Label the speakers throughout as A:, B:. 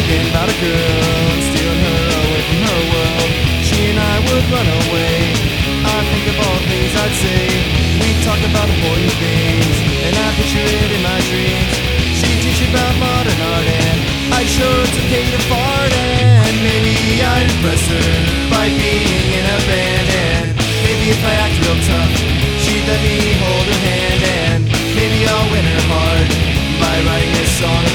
A: thinking about a girl stealing her away from her world. She and I would run away. I think of all the things I'd say. We talk about important things, and I picture it in my dreams. She teach about modern art, and I show her it's okay to fart. And maybe I'd impress her by being in a band, and maybe if I act real tough, she'd let me hold her hand, and maybe I'll win her heart by writing a song.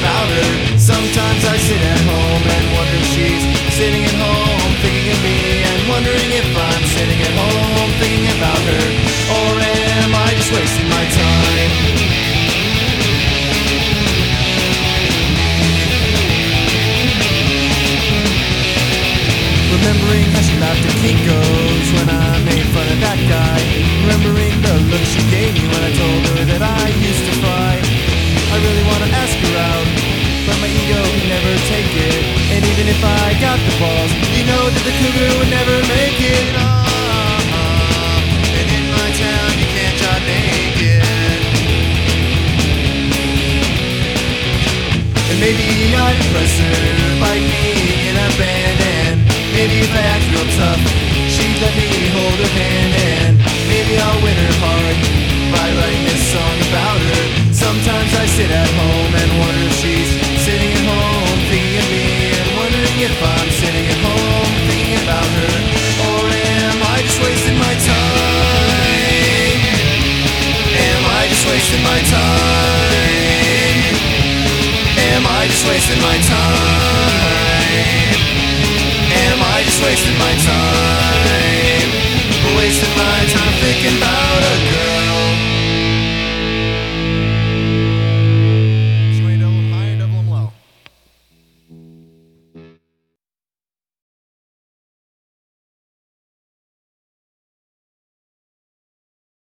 A: Wasting my time? Remembering how she laughed at when I made fun of that guy. Remembering the look she gave me when I told her that I used to. I really wanna ask her out, but my ego can never take it. And even if I got the balls, you know that the cougar would never maybe her by being in a band And maybe if I act real tough She'd let me hold her hand And maybe I'll win her heart By writing this song about her. Sometimes I sit at home and wasting my time? Am I just wasting my time? Wasting my time thinking about